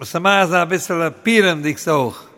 was ma za bissel pirendig so